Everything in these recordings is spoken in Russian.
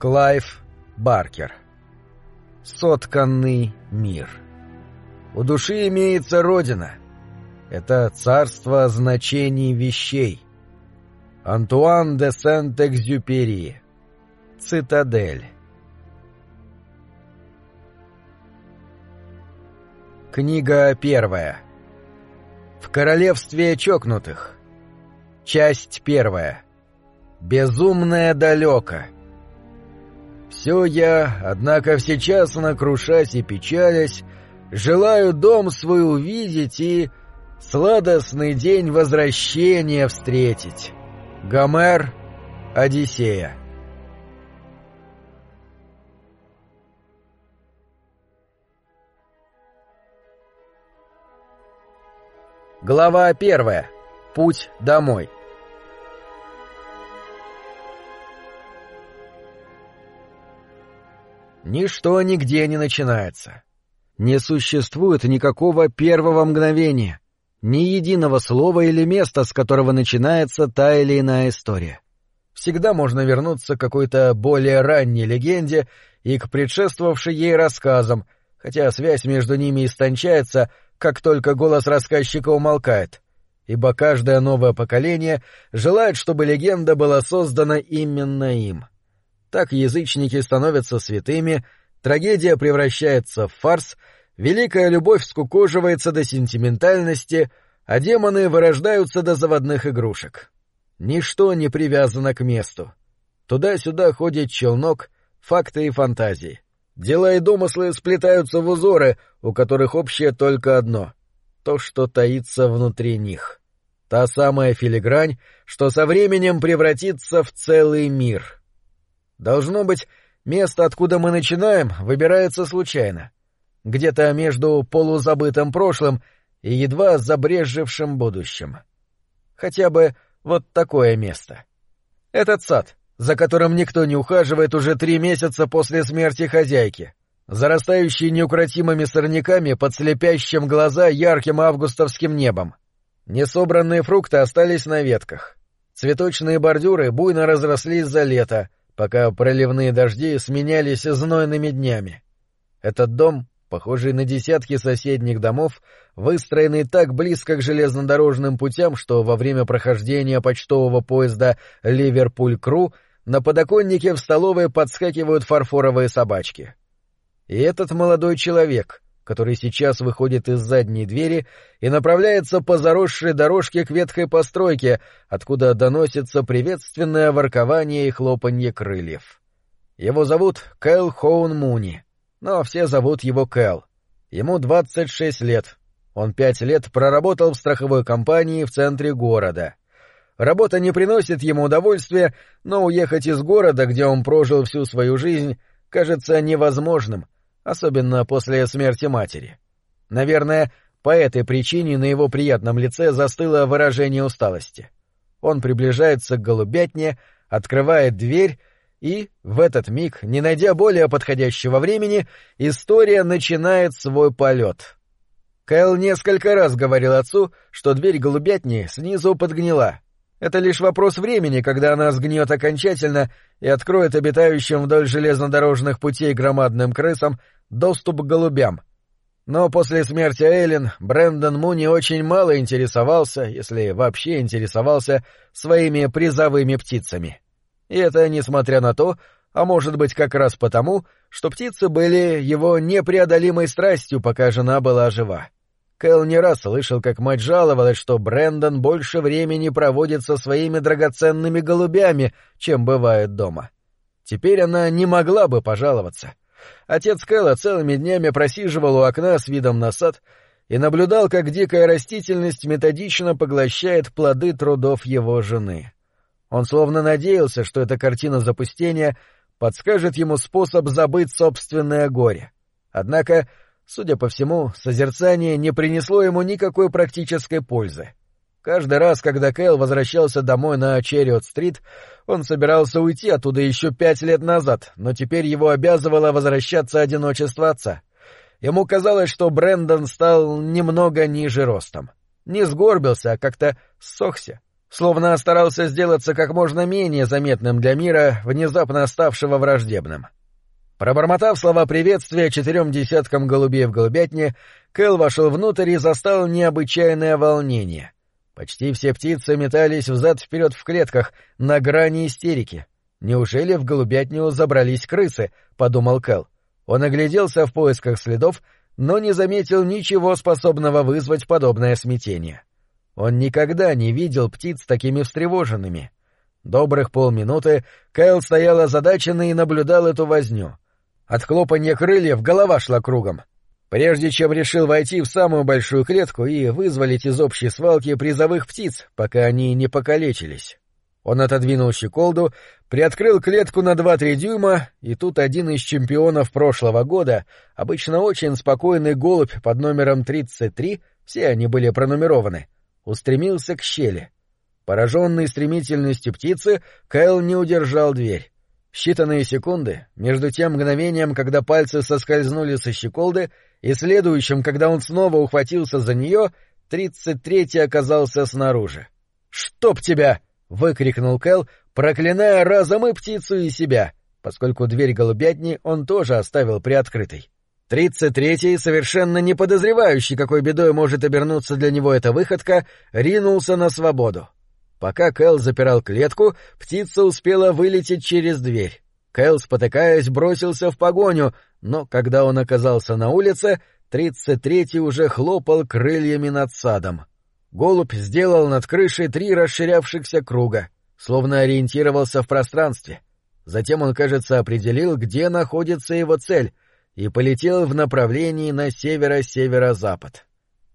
Клайв Баркер. Сотканный мир. У души имеется родина. Это царство значений вещей. Антуан де Сент-Экзюпери. Цитадель. Книга первая. В королевстве чокнутых. Часть первая. Безумное далеко. Все я, однако сейчас накрушась и печалясь, желаю дом свой увидеть и сладостный день возвращения встретить. Гомер, Одиссея. Глава первая. Путь домой. Ничто нигде не начинается. Не существует никакого первого мгновения, ни единого слова или места, с которого начинается та или иная история. Всегда можно вернуться к какой-то более ранней легенде и к предшествовавшей ей рассказам, хотя связь между ними истончается, как только голос рассказчика умолкает, ибо каждое новое поколение желает, чтобы легенда была создана именно им. Так язычники становятся святыми, трагедия превращается в фарс, великая любовь скукоживается до сентиментальности, а демоны вырождаются до заводных игрушек. Ничто не привязано к месту. Туда-сюда ходит челнок, факты и фантазии. Дела и домыслы сплетаются в узоры, у которых общее только одно — то, что таится внутри них. Та самая филигрань, что со временем превратится в целый мир — Должно быть, место, откуда мы начинаем, выбирается случайно. Где-то между полузабытым прошлым и едва забрежевшим будущим. Хотя бы вот такое место. Этот сад, за которым никто не ухаживает уже три месяца после смерти хозяйки, зарастающий неукротимыми сорняками под слепящим глаза ярким августовским небом. Несобранные фрукты остались на ветках. Цветочные бордюры буйно разрослись за лето — пока проливные дожди сменялись знойными днями. Этот дом, похожий на десятки соседних домов, выстроенный так близко к железнодорожным путям, что во время прохождения почтового поезда «Ливерпуль-Кру» на подоконнике в столовой подскакивают фарфоровые собачки. И этот молодой человек — который сейчас выходит из задней двери и направляется по заросшей дорожке к ветхой постройке, откуда доносится приветственное воркование и хлопанье крыльев. Его зовут Кэл Хоун Муни, но все зовут его Кэл. Ему 26 лет. Он пять лет проработал в страховой компании в центре города. Работа не приносит ему удовольствия, но уехать из города, где он прожил всю свою жизнь, кажется невозможным — особенно после смерти матери. Наверное, по этой причине на его приятном лице застыло выражение усталости. Он приближается к голубятне, открывает дверь, и, в этот миг, не найдя более подходящего времени, история начинает свой полет. Кэл несколько раз говорил отцу, что дверь голубятни снизу подгнила, это лишь вопрос времени, когда она сгниет окончательно и откроет обитающим вдоль железнодорожных путей громадным крысам доступ к голубям. Но после смерти Эйлин Брэндон Муни очень мало интересовался, если вообще интересовался, своими призовыми птицами. И это несмотря на то, а может быть как раз потому, что птицы были его непреодолимой страстью, пока жена была жива. Кэл не раз слышал, как мать жаловалась, что Брэндон больше времени проводит со своими драгоценными голубями, чем бывает дома. Теперь она не могла бы пожаловаться. Отец Кэла целыми днями просиживал у окна с видом на сад и наблюдал, как дикая растительность методично поглощает плоды трудов его жены. Он словно надеялся, что эта картина запустения подскажет ему способ забыть собственное горе. Однако Судя по всему, созерцание не принесло ему никакой практической пользы. Каждый раз, когда Кэл возвращался домой на Черриот-стрит, он собирался уйти оттуда еще пять лет назад, но теперь его обязывало возвращаться одиночество отца. Ему казалось, что Брэндон стал немного ниже ростом. Не сгорбился, а как-то ссохся. словно старался сделаться как можно менее заметным для мира, внезапно ставшего враждебным. Пробормотав слова приветствия четырем десяткам голубей в голубятне, Кэл вошел внутрь и застал необычайное волнение. Почти все птицы метались взад-вперед в клетках, на грани истерики. «Неужели в голубятню забрались крысы?» — подумал Кэл. Он огляделся в поисках следов, но не заметил ничего способного вызвать подобное смятение. Он никогда не видел птиц такими встревоженными. Добрых полминуты Кайл стоял озадаченный и наблюдал эту возню. От хлопанья крыльев голова шла кругом. Прежде чем решил войти в самую большую клетку и вызволить из общей свалки призовых птиц, пока они не покалечились. Он отодвинул щеколду, приоткрыл клетку на два-три дюйма, и тут один из чемпионов прошлого года, обычно очень спокойный голубь под номером 33, все они были пронумерованы, устремился к щели. Пораженный стремительностью птицы, Кайл не удержал дверь. Считанные секунды, между тем мгновением, когда пальцы соскользнули со щеколды, и следующим, когда он снова ухватился за нее, тридцать третий оказался снаружи. «Чтоб тебя!» — выкрикнул Кэл, проклиная разом и птицу, и себя, поскольку дверь голубятни он тоже оставил приоткрытой. Тридцать третий, совершенно не подозревающий, какой бедой может обернуться для него эта выходка, ринулся на свободу. Пока Кэл запирал клетку, птица успела вылететь через дверь. Кэл, спотыкаясь, бросился в погоню, но когда он оказался на улице, тридцать третий уже хлопал крыльями над садом. Голубь сделал над крышей три расширявшихся круга, словно ориентировался в пространстве. Затем он, кажется, определил, где находится его цель, и полетел в направлении на северо-северо-запад.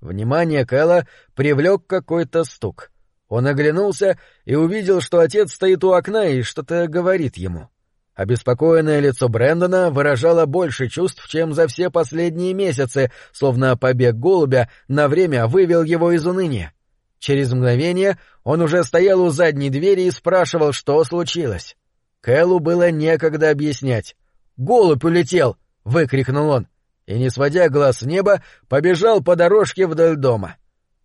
Внимание Кэла привлек какой-то стук. Он оглянулся и увидел, что отец стоит у окна и что-то говорит ему. Обеспокоенное лицо Брэндона выражало больше чувств, чем за все последние месяцы, словно побег голубя на время вывел его из уныния. Через мгновение он уже стоял у задней двери и спрашивал, что случилось. Кэллу было некогда объяснять. «Голубь улетел!» — выкрикнул он, и, не сводя глаз с неба, побежал по дорожке вдоль дома.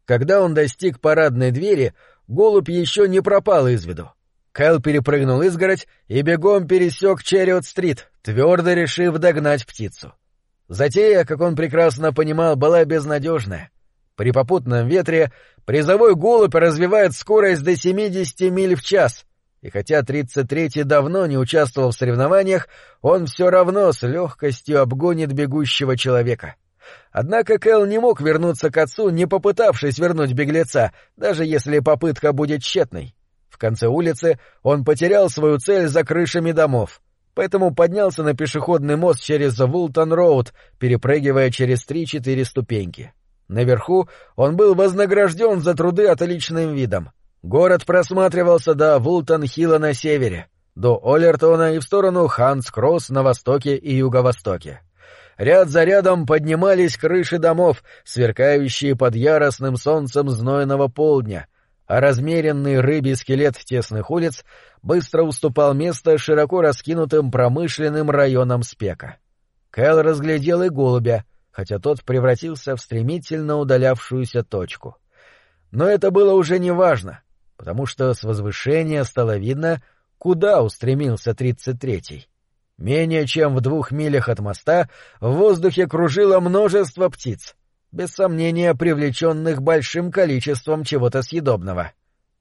Когда он достиг парадной двери, голубь еще не пропал из виду. Кайл перепрыгнул изгородь и бегом пересек Черриот-стрит, твердо решив догнать птицу. Затея, как он прекрасно понимал, была безнадежная. При попутном ветре призовой голубь развивает скорость до 70 миль в час, и хотя 33-й давно не участвовал в соревнованиях, он все равно с легкостью обгонит бегущего человека. Однако Кэл не мог вернуться к отцу, не попытавшись вернуть беглеца, даже если попытка будет тщетной. В конце улицы он потерял свою цель за крышами домов, поэтому поднялся на пешеходный мост через Вултон-Роуд, перепрыгивая через три-четыре ступеньки. Наверху он был вознагражден за труды отличным видом. Город просматривался до Вултон-Хилла на севере, до Олертона и в сторону Ханс-Кросс на востоке и юго-востоке. Ряд за рядом поднимались крыши домов, сверкающие под яростным солнцем знойного полдня, а размеренный рыбий скелет тесных улиц быстро уступал место широко раскинутым промышленным районам спека. Кэл разглядел и голубя, хотя тот превратился в стремительно удалявшуюся точку. Но это было уже не важно, потому что с возвышения стало видно, куда устремился тридцать третий. Менее чем в двух милях от моста в воздухе кружило множество птиц — без сомнения привлеченных большим количеством чего-то съедобного.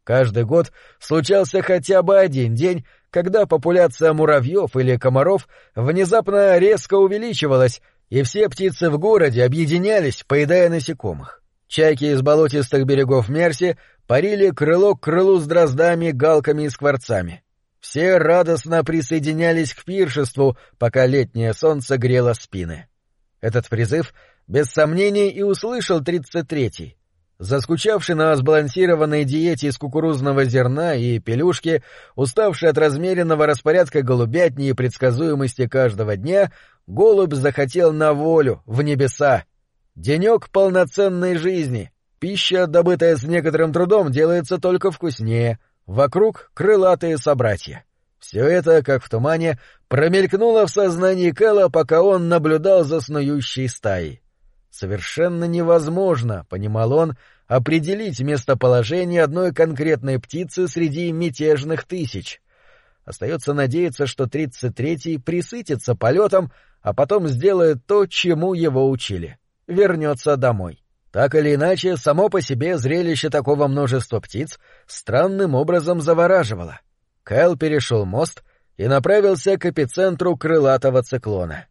Каждый год случался хотя бы один день, когда популяция муравьев или комаров внезапно резко увеличивалась, и все птицы в городе объединялись, поедая насекомых. Чайки из болотистых берегов Мерси парили крыло к крылу с дроздами, галками и скворцами. Все радостно присоединялись к пиршеству, пока летнее солнце грело спины. Этот призыв без сомнений и услышал тридцать третий. Заскучавший на сбалансированной диете из кукурузного зерна и пелюшки, уставший от размеренного распорядка голубятни и предсказуемости каждого дня, голубь захотел на волю, в небеса. Денек полноценной жизни. Пища, добытая с некоторым трудом, делается только вкуснее. Вокруг крылатые собратья. Все это, как в тумане, промелькнуло в сознании Кэла, пока он наблюдал за снующей стаей. Совершенно невозможно, — понимал он, определить местоположение одной конкретной птицы среди мятежных тысяч. Остается надеяться, что 33-й присытится полетом, а потом сделает то, чему его учили. Вернется домой. Так или иначе, само по себе зрелище такого множества птиц странным образом завораживало. Кайл перешел мост и направился к эпицентру крылатого циклона.